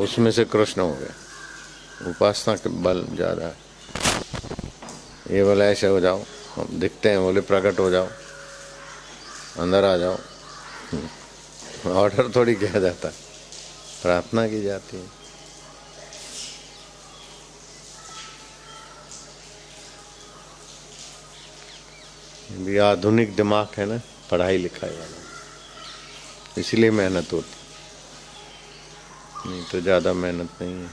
उसमें से कृष्ण हो गया उपासना के बल ज़्यादा है। ये बोले, ऐसे हो जाओ, हम दिखते हैं, बोले, प्रकट हो जाओ, अंदर आ जाओ। ऑर्डर थोड़ी किया जाता है। प्रार्थना की जाती है। भी आधुनिक दिमाग है ना, पढ़ाई लिखाई वाला। इसलिए मेहनत होती नहीं तो ज़्यादा मेहनत नहीं है।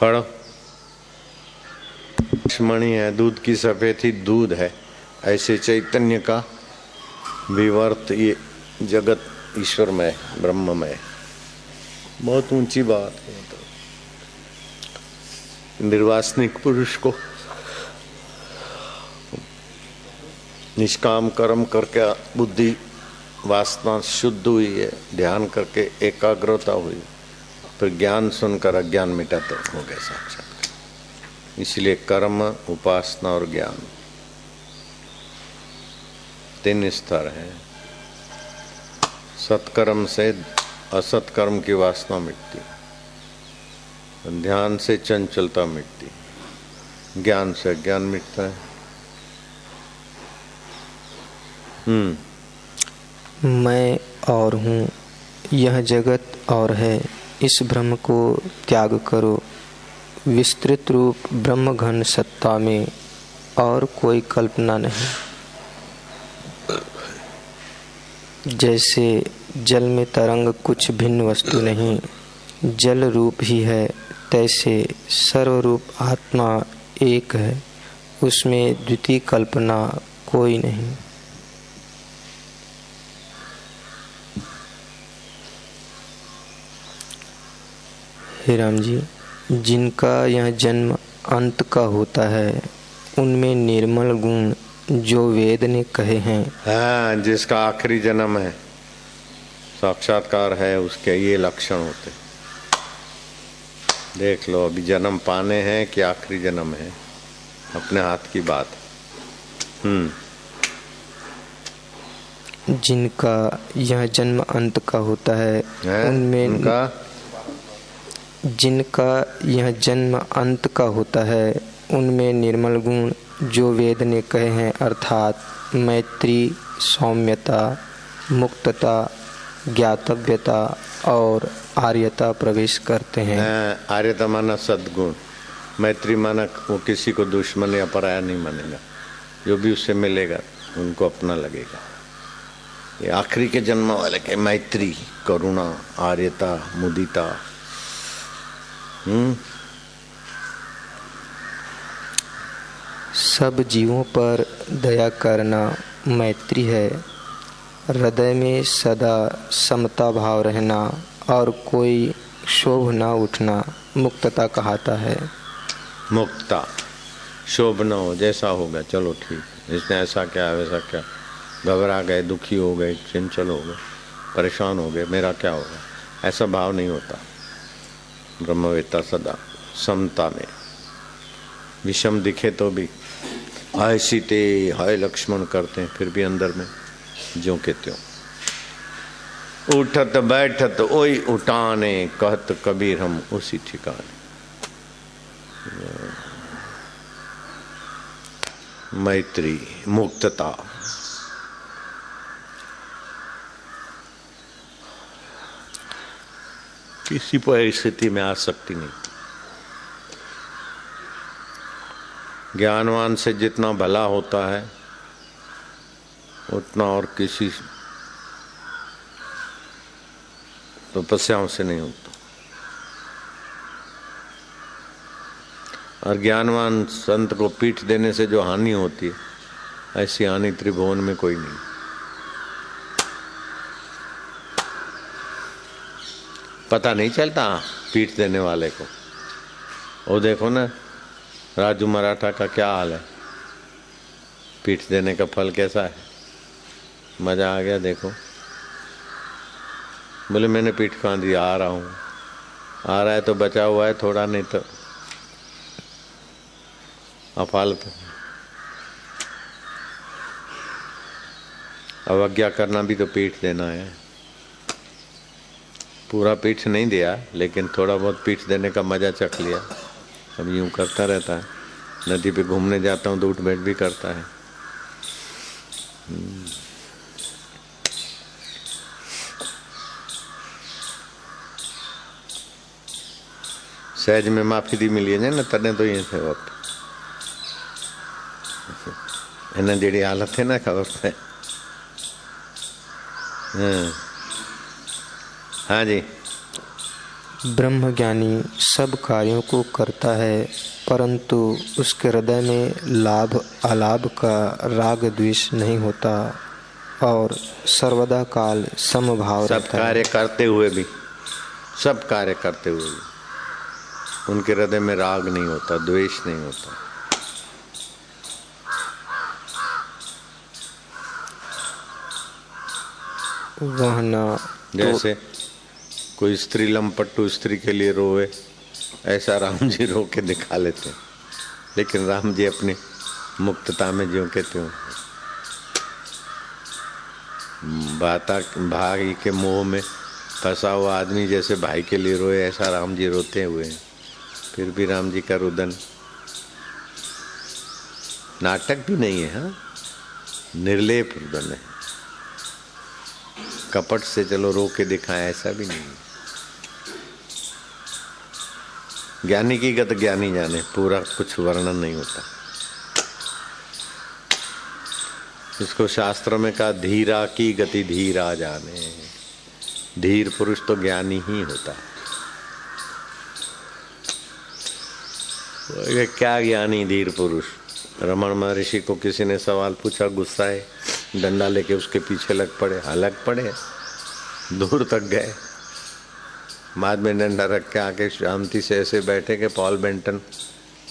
पढ़ो। मणि है, दूध की सफ़ेद दूध है। ऐसे चैतन्य का विवर्त ये जगत ईश्वर में ईश्वरमय, ब्रह्ममय। बहुत ऊँची बात है तो। निर्वासनिक पुरुष को। निष्काम कर्म करके बुद्धि वासना शुद्ध हुई है, ध्यान करके एकाग्रता हुई, फिर ज्ञान सुनकर अज्ञान मिटाते हो गए साक्षात। इसलिए कर्म, उपासना और ज्ञान तीन स्तर है। सत्कर्म से असत्कर्म की वासना मिटती ध्यान से चंचलता मिटती। ज्ञान से ज्ञान मिटता है। हम्म। मैं और हूँ, यह जगत और है, इस ब्रह्म को त्याग करो। विस्तृत रूप ब्रह्म घन सत्ता में और कोई कल्पना नहीं। जैसे जल में तरंग कुछ भिन्न वस्तु नहीं जल रूप ही है, तैसे सर्वरूप आत्मा एक है, उसमें द्वितीय कल्पना कोई नहीं। हे राम जी, जिनका यह जन्म अंत का होता है, उनमें निर्मल गुण जो वेद ने कहे हैं। हाँ जिसका आखिरी जन्म है, साक्षात्कार है, उसके ये लक्षण होते देख लो अभी जन्म पाने हैं कि आखिरी जन्म है? अपने हाथ की बात। हम्म। जिनका यह जन्म अंत का होता है, है? उनमें उनका? जिनका यह जन्म अंत का होता है उनमें निर्मल गुण जो वेद ने कहे हैं अर्थात मैत्री सौम्यता मुक्तता ज्ञातव्यता और आर्यता प्रवेश करते हैं। आर्यता माना सदगुण। मैत्री माना वो किसी को दुश्मन या पराया नहीं मानेगा। जो भी उससे मिलेगा, उनको अपना लगेगा। ये आखिरी के जन्म वाले के मैत्री, करुणा, आर्यता, मुदिता। हम्म। सब जीवों पर दया करना मैत्री है। हृदय में सदा समता भाव रहना और कोई शोभ न उठना मुक्तता कहता है। मुक्ता, शोभ न हो, जैसा होगा, चलो ठीक। इसने ऐसा क्या, वैसा क्या। घबरा गए, दुखी हो गए, चिंचल हो गए, परेशान हो गए, मेरा क्या होगा? ऐसा भाव नहीं होता। ब्रह्मवेता सदा, समता में। विषम दिखे तो भी। हाय सीते, हाय लक्ष्मण करते हैं, फिर भी अंदर में। ज्यो के त्यों उठत, बैठत, ओई उठाने, कहत, कबीर, हम उसी ठिकाने। मैत्री, मुक्तता। किसी परिस्थिति में आ सकती नहीं। ज्ञानवान से जितना भला होता है उतना और किसी तपस्याओं तो से नहीं होता। और ज्ञानवान संत को पीठ देने से जो हानि होती है, ऐसी हानि त्रिभुवन में कोई नहीं। पता नहीं चलता पीठ देने वाले को। वो देखो ना, राजू मराठा का क्या हाल है? पीठ देने का फल कैसा है? मज़ा आ गया, देखो। बोले, मैंने पीठ कहाँ दिया आ रहा हूँ। आ रहा है तो बचा हुआ है थोड़ा, नहीं तो अफाल अवज्ञा करना भी तो पीठ देना है। पूरा पीठ नहीं दिया, लेकिन थोड़ा बहुत पीठ देने का मज़ा चख लिया। अब यूँ करता रहता है। नदी पे घूमने जाता हूँ तो उठ बैठ भी करता है। हम्म। सहज में माफ़ी थी मिली वञे न तॾहिं तो ईअं थियो हिन जहिड़ी हालत थिए न ख़बर पए। हाँ, जी। ब्रह्म ज्ञानी सब कार्यों को करता है परंतु उसके हृदय में लाभ अलाभ का राग द्वेष नहीं होता और सर्वदा काल समभाव सब कार्य करते हुए भी सब कार्य करते हुए भी। उनके हृदय में राग नहीं होता द्वेष नहीं होता। वह न जैसे तो, कोई स्त्री लंपट्टू स्त्री के लिए रोवे ऐसा राम जी रो के दिखा लेते हैं। लेकिन राम जी अपनी मुक्तता में ज्यो के त्यों बाता भाई के मोह में फंसा हुआ आदमी जैसे भाई के लिए रोए ऐसा राम जी रोते हुए हैं। फिर भी राम जी का रुदन। नाटक भी नहीं है हाँ? निर्लेप रुदन है। कपट से चलो रो के दिखाए, ऐसा भी नहीं है। ज्ञानी की गत ज्ञानी जाने, पूरा कुछ वर्णन नहीं होता। इसको शास्त्र में कहा, धीरा की गति धीरा जाने। धीर पुरुष तो ज्ञानी ही होता है। क्या ज्ञानी धीर पुरुष? रमन महर्षि को किसी ने सवाल पूछा, गुस्सा है डंडा लेके उसके पीछे लग पड़े। हाँ लग पड़े। दूर तक गए। बाद में डंडा रख के आके शांति से ऐसे बैठे कि पॉल बेंटन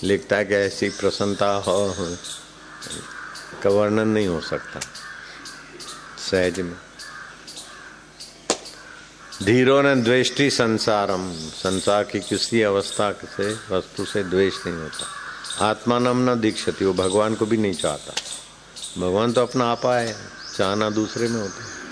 लिखता है कि ऐसी प्रसन्नता हो का वर्णन नहीं हो सकता। सहज में। धीरो ने द्वेष्टि संसारम। संसार की किसी अवस्था से, वस्तु से द्वेष नहीं होता। आत्मा नम न दीक्षति, वो भगवान को भी नहीं चाहता। भगवान तो अपना आपा है, चाहना दूसरे में होता है।